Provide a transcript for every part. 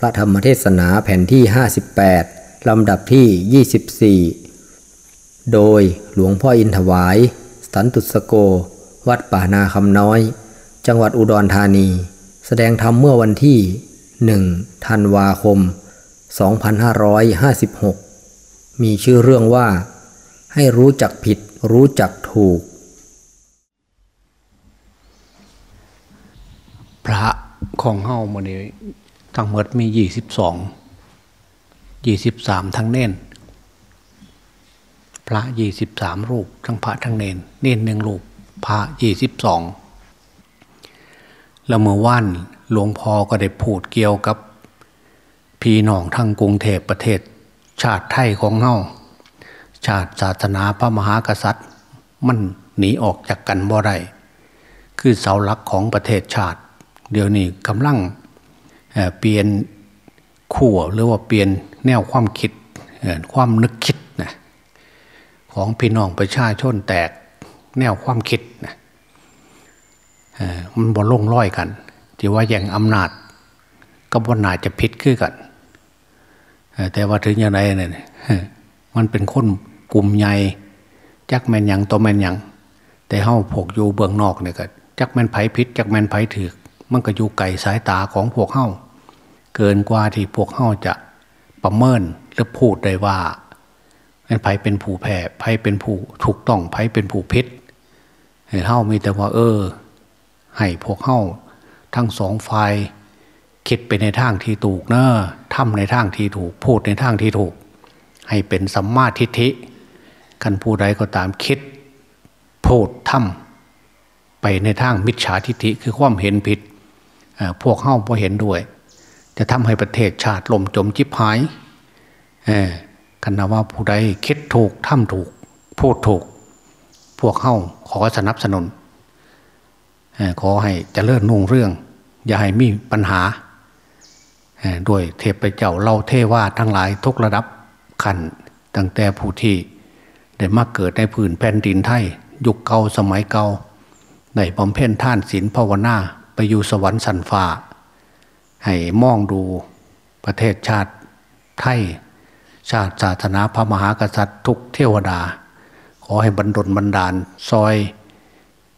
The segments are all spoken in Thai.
พระธรรมเทศนาแผ่นที่ 58 ลำดับที่ 24 โดยหลวงพ่ออินถวาย สันตุสโก วัดป่านาคำน้อย จังหวัดอุดรธานี แสดงธรรมเมื่อวันที่ 1 ธันวาคม 2556 มีชื่อเรื่องว่า ให้รู้จักผิดรู้จักถูก พระของเฮ้ามันนี้ ทั้งหมดมียี่สิบสองยี่สิบสามทั้งเน้นพระยี่สิบสามรูป ทั้งพระทั้งเนนเน้นหนึ่งรูป พระยี่สิบสองแล้วเมื่อว่านหลวงพ่อก็ได้พูดเกี่ยวกับ พี่น้องทั้งกรุงเทพประเทศ ชาติไทยของเฮาชาติศาสนาพระมหากษัตริย์ มันหนีออกจากกันบ่ได้คือเสาหลักของประเทศชาติ เดี๋ยวนี้กำลัง เปลี่ยนขั้วหรือว่าเปลี่ยนแนวความคิดความนึกคิดนะของพี่น้องประชาชนแตกแนวความคิดนะมันบ่ลงร้อยกันที่ว่าอย่างอำนาจก็บ่นาจะพิษขึ้นกัน แต่ว่าถึงอย่างไรเนี่ยมันเป็นคนกลุ่มใหญ่จักแมนยังตัวแมนยังแต่เฮาพวกอยู่เบื้องนอกเนี่ยก็จักแมนไผพิษจักแมนไผถือมันก็อยู่ไก่สายตาของพวกเฮา เกินกว่าที่พวกเฮาจะประเมินหรือพูดได้ว่าไผเป็นผู้แพ้ไผเป็นผู้ถูกต้องไผเป็นผู้พิษเฮามีแต่ว่า เออ ให้พวกเฮาทั้งสองฝ่ายคิดไปในทางที่ถูกเนอะทำในทางที่ถูก พูดในทางที่ถูก ให้เป็นสัมมาทิฏฐิกันผู้ใดก็ตามคิดพูดทำไปในทางมิจฉาทิฏฐิคือความเห็นผิด พวกเข้าพอเห็นด้วย จะทำให้ประเทศชาติล่มจมจิบหายกันนะว่าผู้ใดคิดถูกทำถูก พูดถูก พวกเข้าขอสนับสนุนขอให้เจริญนุ่งเรื่อง อย่าให้มีปัญหาด้วยเทพเจ้าเล่าเทว่าทั้งหลายทุกระดับขันตั้งแต่ผู้ที่ได้มาเกิดในพื้นแผ่นดินไทย ยุคเก่าสมัยเก่าในบำเพ็ญท่านศีลภาวนาไปอยู่สวรรค์สันฟ้า ให้มองดูประเทศชาติไทย ชาติศาสนาพระมหากษัตริย์ทุกเทวดา ขอให้บรรดลบรรดาลซอย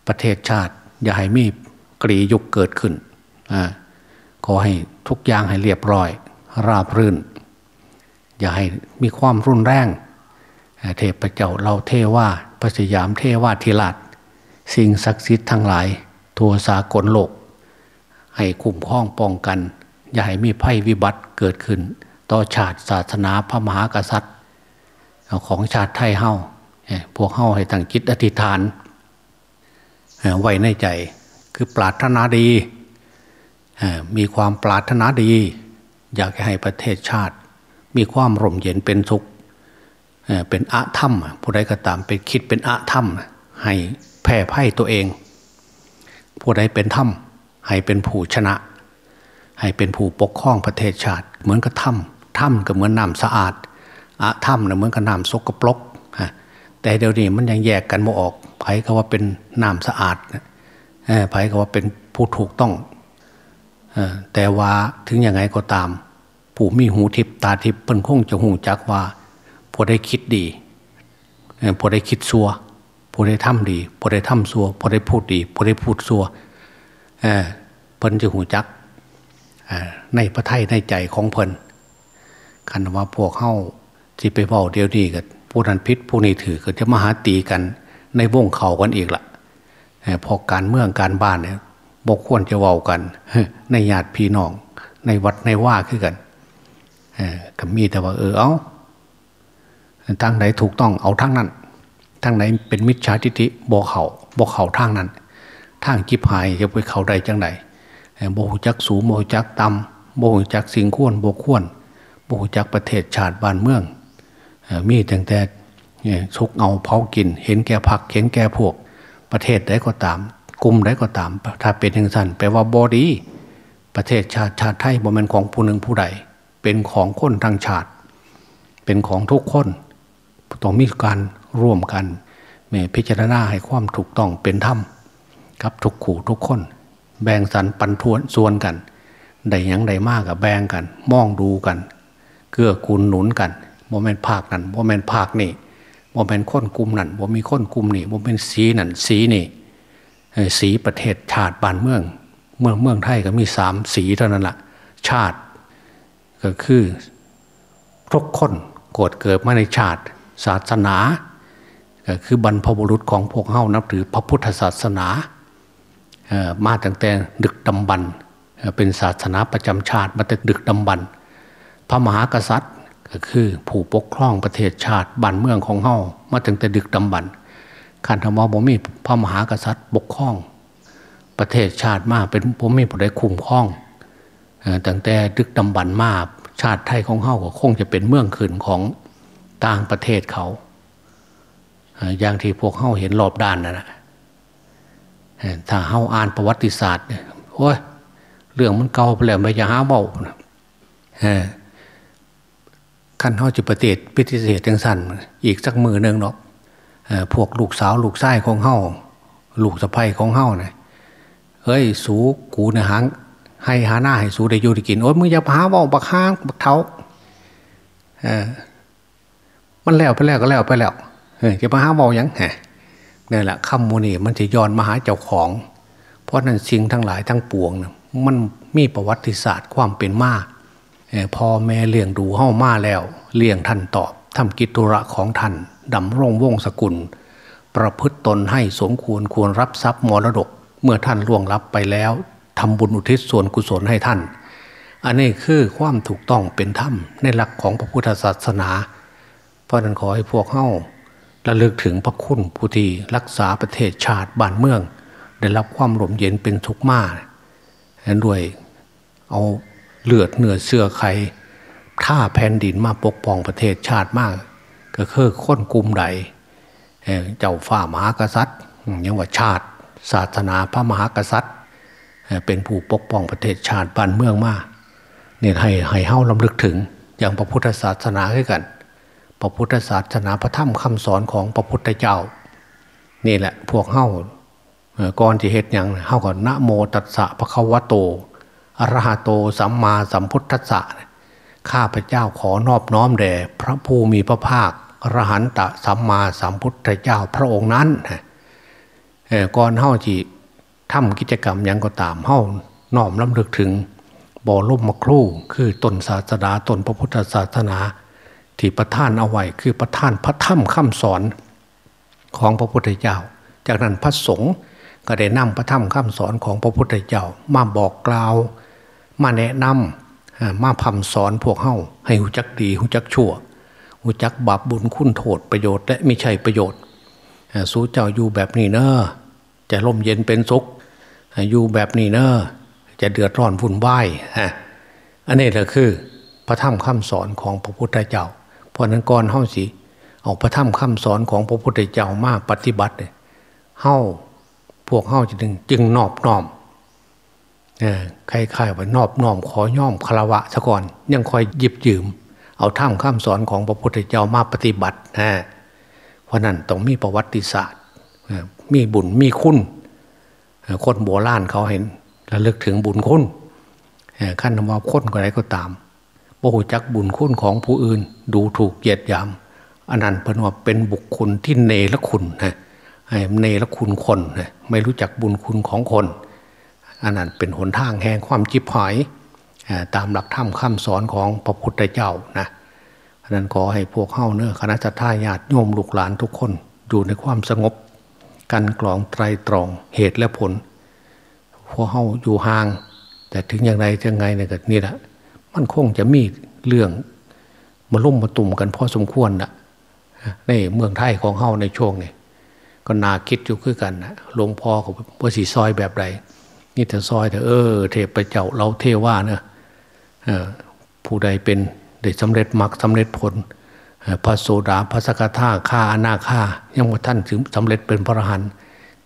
ประเทศชาติ อย่าให้มีกรียุคเกิดขึ้นอขอให้ทุกอย่างให้เรียบร้อย ราบรื่น อย่าให้มีความรุนแรงเทพเจ้าเราเทว่าพระสยามเทว่าธิราชสิ่งศักดิ์สิทธิ์ทั้งหลาย ทั่วสากลโลก ให้คุ้มครองป้องกัน อย่าให้มีภัยวิบัติเกิดขึ้น ต่อชาติศาสนาพระมหากษัตริย์ ของชาติไทยเฮาพวกเฮาให้ตั้งจิตอธิษฐานไว้ในใจคือปรารถนาดี มีความปรารถนาดี อยากให้ประเทศชาติ มีความร่มเย็นเป็นสุขเป็นอะธรรมผู้ใดก็ตามเป็นคิดเป็นอะธรรม ให้แผ่ไพ่ตัวเอง ผู้ใดเป็นธรรม ให้เป็นผู้ชนะ ให้เป็นผู้ปกครองประเทศชาติ เหมือนกับถ้ำถ้ำก็เหมือนน้ำสะอาดอะถ้ำนะเหมือนกับน้ำสกปรกแต่เดี๋ยวนี้มันยังแยกกันไม่ออกไผ่ก็ว่าเป็นน้ำสะอาดไผ่ก็ว่าเป็นผู้ถูกต้องแต่ว่าถึงยังไงก็ตาม ผู้มีหูทิพตาทิพเพิ่นคงจะหูจักว่าผู้ได้คิดดีผู้ได้คิดซัวผู้ได้ทำดีผู้ได้ทำซัวผู้ได้พูดดีผู้ได้พูดซัว เพิ่นจะหูจักในพระไทยในใจของเพิ่นคันว่าพวกเข้าที่ไปเบาเดียวดีกันผู้นั้นพิษผู้นี้ถือก็จะมาหาตีกัน ในวงเข่ากันอีกละพอการเมืองการบ้านเนี่ยบกควรจะเว้ากันในญาติพี่น้อง ในวัดในว่าขึ้นกันก็มีแต่ว่า เออเอาทางไหนถูกต้องเอาทางนั้นทางไหนเป็นมิจฉาทิฏฐิบอกเขาบอกเขาทางนั้นทางจิบหายจะไปเขาใดจังไหน โบหจักสูงโบหจักต่ำโบหจักสิ่งควรโบควรโบหจักประเทศชาติบ้านเมือง มีแต่แต่ชุกเอาเผากิน เห็นแก่ผักเห็นแก่พวก ประเทศใดก็ตามกลุ่มใดก็ตาม ถ้าเป็นอย่างนั้นแปลว่าบอดี ประเทศชาติชาติไทยบ่เป็นของผู้หนึ่งผู้ใด เป็นของคนทั้งชาติ เป็นของทุกคนต้องมีการร่วมกันแม่พิจารณาให้ความถูกต้องเป็นธรรมกับทุกขู่ทุกคน แบ่งสรรปันทวนส่วนกันได้ยังได้มากกับแบ่งกัน มองดูกัน เกื้อกูลหนุนกันโมเมนต์ภาคนั้นโมเมนต์ภาคนี่โมเมนต์ค้นกลุ่มนั่นโมมีค้นกลุ่มนี่โมเมนต์สีนั่นสีนี่สีประเทศชาติบ้านเมือง เมืองเมืองไทยก็มีสามสีเท่านั้นล่ะ ชาติ ก็คือทุกคนโกรธเกิดมาในชาติศาสนา ก็คือบรรพบุรุษของพวกเฮานับถือพระพุทธศาสนา มาตั้งแต่ดึกดำบรรเป็นศาสนาประจำชาติมาแต่ดึกดำบรรพระมหากษัตริย์ก็คือผู้ปกครองประเทศชาติบ้านเมืองของเฮามาตั้งแต่ดึกดำบรรขันธมอบ่มีพระมหากษัตริย์ปกครอง ประเทศชาติมาเป็นผมมีผู้ใดคุมครองตั้งแต่ดึกดำบรรมาชาติไทยของเฮาก็คงจะเป็นเมืองขืนของต่างประเทศเขาอย่างที่พวกเฮาเห็นรอบด้านนะนะ ถ้าเฮาอ่านประวัติศาสตร์เนี่ยโอ้ยเรื่องมันเก่าไปแล้วไม่จะหาเบาขั้นเฮาจิปฏิเตพิธีเศษจังสันอีกสักมือหนึ่งเนาะพวกลูกสาวลูกชายของเฮาลูกสะใภ้ของเฮาเนี่ยเฮ้ยสูกูเนหางให้หาหน้าให้สูได้อยู่ได้กินโอ้ยมึงอย่าหาว่าบักห้างบักเท้าเออมันแล้วไปแล้วก็แล้วไปแล้วเออจะมาหาเบาย่างไง นี่แหละคำมูนีมันจะย้อนมาหาเจ้าของ เพราะนั้นสิ่งทั้งหลายทั้งปวงนะมันมีประวัติศาสตร์ความเป็นมาพ่อแม่เลี้ยงดูเฮ้ามาแล้ว เลี้ยงท่านตอบทำกิจธุระของท่านดำรงวงศกุล ประพฤตตนให้สมควรควรรับทรัพย์มรดก เมื่อท่านล่วงลับไปแล้วทำบุญอุทิศส่วนกุศลให้ท่าน อันนี้คือความถูกต้องเป็นธรรมในหลักของพระพุทธศาสนา เพราะนั้นขอให้พวกเฮ้า ระลึกถึงพระคุณผู้ที่รักษาประเทศชาติบ้านเมือง ได้รับความหลมเย็นเป็นทุกข์มากด้วยเอาเลือดเนื้อเสื้อใครท่าแผ่นดินมาปกป้องประเทศชาติมาก ก็คือค้นกลุ่มใดเจ้าฝ่ามหากษัตริย์ยังว่าชาติ ศาสนาพระมหากษัตริย์ เป็นผู้ปกป้องประเทศชาติบ้านเมืองมากเนี่ยให้ให้เฮ้าลำลึกถึงอย่างพระพุทธศาสนาให้กัน พระพุทธศาสนาพระธรรมคำสอนของพระพุทธเจ้า นี่แหละพวกเฮ้าก่อนจะเหตุอย่างเฮ้าก่อนนะโมตัสสะพระคัมวะโตอรหะโตสัมมาสัมพุทธัสสะข้าพเจ้าขอนอบน้อมแด่พระภูมิพระภาคอรหันตสัมมาสัมพุทธเจ้าพระองค์นั้นก่อนเฮ้าจีทำกิจกรรมยังก็ตามเฮ้าน้อมลำลึกถึงบ่อล่มมะครู่คือตนศาสนาตนพระพุทธศาสนา ที่ประท่านเอาไว้คือประท่านพระธรรมคำสอนของพระพุทธเจ้า จากนั้นพระสงฆ์ก็ได้นำพระธรรมคำสอนของพระพุทธเจ้า มาบอกกล่าว มาแนะนำมาพำสอนพวกเฮาให้หูจักดีหูจักชั่วหูจักบาปบุญคุณโทษประโยชน์และไม่ใช่ประโยชน์สู้เจ้าอยู่แบบนี้เนอะจะร่มเย็นเป็นสุขอยู่แบบนี้เนอะจะเดือดร้อนวุ่นวายอันนี้แหละคือพระธรรมคำสอนของพระพุทธเจ้า ราะนั้นก่อนเฮ้าสิเอาพระธรรมคำสอนของพระพุทธเจ้ามาปฏิบัติเลยเฮ้าพวกเฮ้าจึงจึงนอบน้อมใครๆว่านอบน้อมขอย่อมคารวะซะก่อน ยังคอยหยิบยืม เอาท่ามข้ามสอนของพระพุทธเจ้ามาปฏิบัตินะเพราะนั้นต้องมีประวัติศาสตร์มีบุญมีคุณคนโบราณเขาเห็นระลึกถึงบุญคุณขั้นว่าคนอะไรก็ตาม บ่หูจักบุญคุณของผู้อื่น ดูถูกเหยียดหยามอันนั้นเป็นว่าเป็นบุคคลที่เนรคุณนะเนรคุณคนนะไม่รู้จักบุญคุณของคน อันนั้นเป็นหนทางแห่งความจิบหายตามหลักธรรมคำสอนของพระพุทธเจ้านะอันนั้นขอให้พวกเข้าเนื้อคณะทาญาติโยมลูกหลานทุกคนอยู่ในความสงบ กันกรองไตรตรองเหตุและผลพวกเข้าอยู่ห่าง แต่ถึงอย่างไรจะไงเนี่ยก็นี่แหละ มันคงจะมีเรื่องมาลุ่มมาตุ่มกันพอสมควรนะในเมืองไทยของเฮาในช่วงนี้ก็นาคิดอยู่คือกันนะหลวงพ่อกับพระสีซอยแบบใดนี่แต่ซอยแต่เออ เทพเจ้าเราเทว่าเนะผู้ใดเป็นได้สำเร็จมรรคสาเร็จผลพระโสดาพระสกทาข้าอนาข้ายังว่าท่านถึงสำเร็จเป็นพระอรหันต์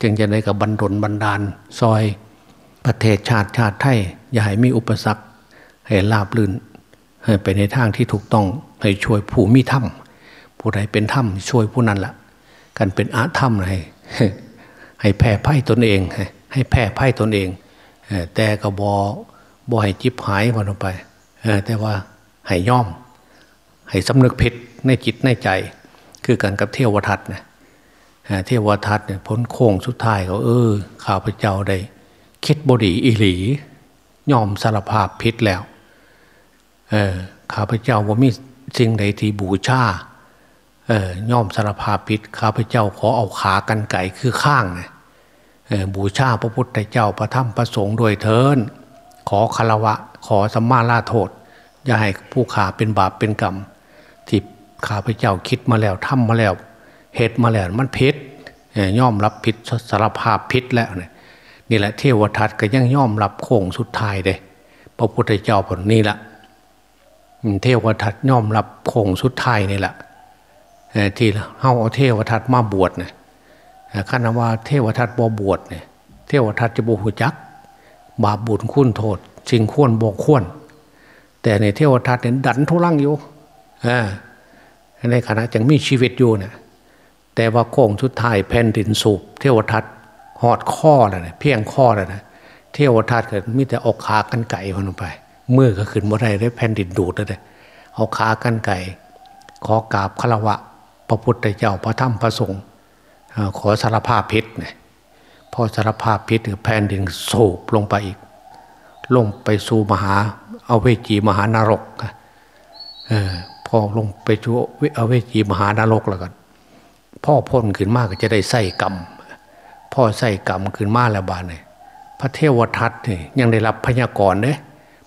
จึงจะได้กับบันดลบันดาล ซอยประเทศชาติชาติไทยอย่าให้มีอุปสรรค ให้ลาบลื่น ให้ไปในทางที่ถูกต้องให้ช่วยผู้มีถ้ำผู้ใดเป็นถ้ำช่วยผู้นั้นละ่ะกันเป็นอาถ้ำให้ให้แผ่ไพ่ตนเอง ให้แผ่ไพ่ตนเองแต่กระบอบบ่ให้จิบหายวันออกไปแต่ว่าให้ย่อม ให้สำนึกผิดในจิตในใจ คือกันกับเทวทัตนะเทวทัตเนี่ยพ้นโค้งสุดท้ายเขาเออ ข้าพเจ้าได้คิดบดีอิหลี ย่อมสารภาพผิดแล้ว เออข้าพเจ้าว่ามีสิ่งใดที่บูชาเออย่อมสารภาพผิดข้าพเจ้าขอเอาขากันไก่คือข้างนะบูชาพระพุทธเจ้าพระธรรมพระสงฆ์โดยเทินขอคารวะ ขอสัมมาลาโทษ อย่าให้ผู้ขาเป็นบาปเป็นกรรม ที่ข้าพเจ้าคิดมาแล้วทำมาแล้วเหตุมาแล้วมันพิษย่อมรับผิดสารภาพพิษแล้วเนี่ยนี่แหละเทวทัตก็ยังย่อมรับโค้งสุดท้ายเลยพระพุทธเจ้าผลนี่แหละ เทวทัตย่อมรับโคงสุดท้ายนี่แหละที่เฮาเอาเทวทัตมาบวชเนี่ยขั้นว่าเทวทัตบ่บวชเนี่ยเทวทัตจะบ่หูจัก บาปบุญคุณโทษสิ่งควรบ่ควรแต่ในเทวทัตเนี่ยดันทุลังอยู่ในขณะยังมีชีวิตอยู่เนี่ยแต่ว่าโค้งสุดท้ายแผ่นดินสูบเทวทัตหอดข้อแล้วนะเพียงข้อแล้วนะเทวทัตเกิดมิแต่ออกขากันไก่คนลงไป มือก็ขึ้นบ่ได้ได้แผ่นดินดูดเลยเอาขากันไก่ ขอกราบคารวะ พระพุทธเจ้าพระธรรมพระสงฆ์ขอสารภาพพิษเนี่ยพอสารภาพพิษแผ่นดินสูบลงไปอีก ลงไปสู่มหาเอาเวจีมหานรกอพอลงไปสู่เอาเวจีมหานรกแล้วกันพ่อพ้นขึ้นมากก็จะได้ใส่กรรมพ่อใส่กรรมขึ้นมาแล้วบานเนี่ยพระเทวทัตเนี่ยยังได้รับพยากรณ์เนี่ย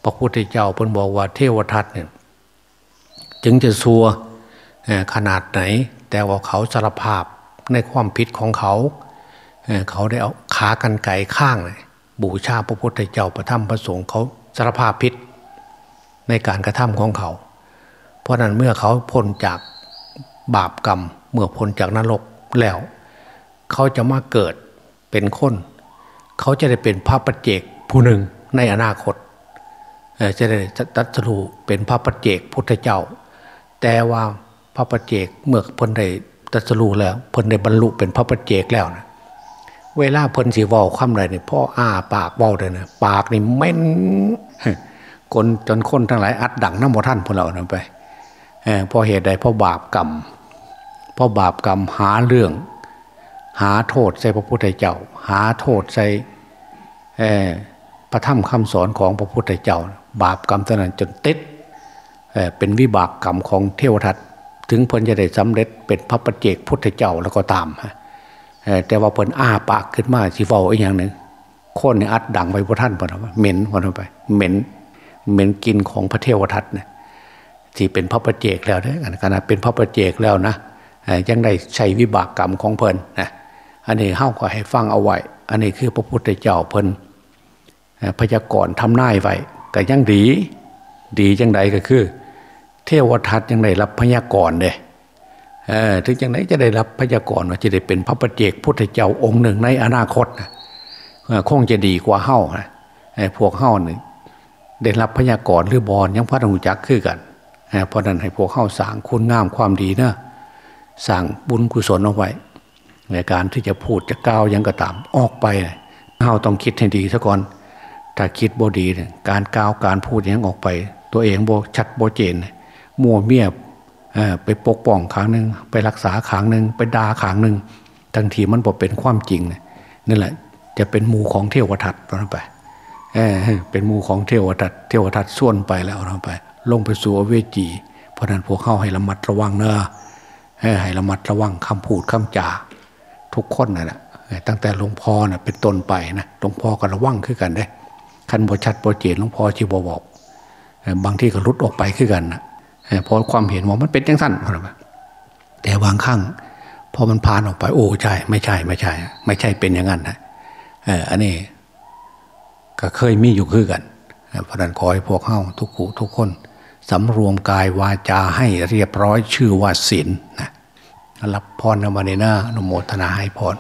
ระพุทธเจ้าเพิ่นบอกว่าเทวทัตเนี่ยจึงจะซัวขนาดไหน แต่ว่าเขาสารภาพในความผิดของเขา เขาได้เอาขากันไก่ข้างเลยบูชาพระพุทธเจ้าประทับประสงค์เขาสารภาพผิดในการกระทำของเขา เพราะนั้นเมื่อเขาพ้นจากบาปกรรมเมื่อพ้นจากนรกแล้ว เขาจะมาเกิดเป็นคน เขาจะได้เป็นพระปัจเจกผู้หนึ่งในอนาคต จะได้ตัดสู้เป็นพระปัจเจกพุทธเจ้า แต่ว่าพระปัจเจกเมื่อพ้นได้ตัดสู้แล้วพ้นได้บรรลุเป็นพระปัจเจกแล้วนะเวลาพ้นสีวอลคำไรเนี่ยพ่ออ้าปากวอลเลยนะปากนี่เม้นคนจนคนทั้งหลายอัดดังน้ำมท่านพวกเรานั่นไปพอเหตุใดเพราะบาปกรรมเพราะบาปกรรมหาเรื่อง หาโทษใส่พระพุทธเจ้า หาโทษใส่พระธรรมคำสอนของพระพุทธเจ้า บาปกรรมเท่านั้นจนติดเป็นวิบากกรรมของเทวทัตถึงเพิ่นจะได้สำเร็จเป็นพระปัจเจกพุทธเจ้าแล้วก็ตามแต่ว่าเพิ่นอ้าปากขึ้นมาสิเฝ้าอีกอย่างหนึ่งคนในอัดดังไปพระท่านพอนะเหม็นพอไปเหม็นเหม็นกินของพระเทวทัตเนี่ยที่เป็นพระปัจเจกแล้วเนี่ยขณะเป็นพระปัจเจกแล้วนะยังได้ใช้วิบากกรรมของเพลินนะอันนี้เฮ้าก็ให้ฟังเอาไว้ อันนี้คือพระพุทธเจ้าเพลินพยากรณ์ทำนายไว้ ก็ยังดี ดีจังใดก็คือ เทวทัตยังได้รับพยากรณ์เด้ถึงจังไหนจะได้รับพยากรณ์ว่าจะได้เป็นพระประเจกพุทธเจ้าองค์หนึ่งในอนาคตนะคงจะดีกว่าเฮ้านะพวกเฮ้านี่ได้รับพยากรณ์หรือบอลยังพระองจักขึ้นกันเพราะนั้นให้พวกเข้าสางคุณงามความดีนะสั่งบุญกุศลเอาไว้ ในการที่จะพูดจะกล่าวยังกระตามออกไปเราต้องคิดให้ดีซะก่อน ถ้าคิดบดีเนี่ยการกล่าวการพูดอยังออกไป ตัวเองบชัดโบเจนมัวเมียบไปปกป้องขังหนึ่งไปรักษาขังหนึ่งไปด่าขังหนึ่งทั้งทีมันบอกเป็นความจริงนี่แหละ จะเป็นมูของเทวทัตเราไปเเป็นมูของเทวทัตเทวทัตส่วนไปแล้วเราไป ลงไปสู่อเวจี เพราะนั้นพวกเข้าให้ระมัดระวังเนอะให้ระมัดระวังคำพูดคำจาทุกคนนะ่ะตั้งแต่หลวงพ่อนะ่ะเป็นต้นไปนะหลวงพ่อก็ระวังขึ้นกันได้ คันบชัดบเจนหลวงพ่อชีบบอก บางที่ก็รุดออกไปขึ้นกันนะพอความเห็นว่ามันเป็นจังสั้นแต่บางครั้งพอมันผ่านออกไปโอ้ใช่ ไม่ใช่ไม่ใช่ ไม่ใช่เป็นอย่างนั้นนะอันนี้ก็เคยมีอยู่คือกันพระนันขอให้พวกเข้าทุกขูทุกคนสำรวมกายวาจาให้เรียบร้อยชื่อว่าศีลนะรับพรนมาเนนานุโมทนาให้พร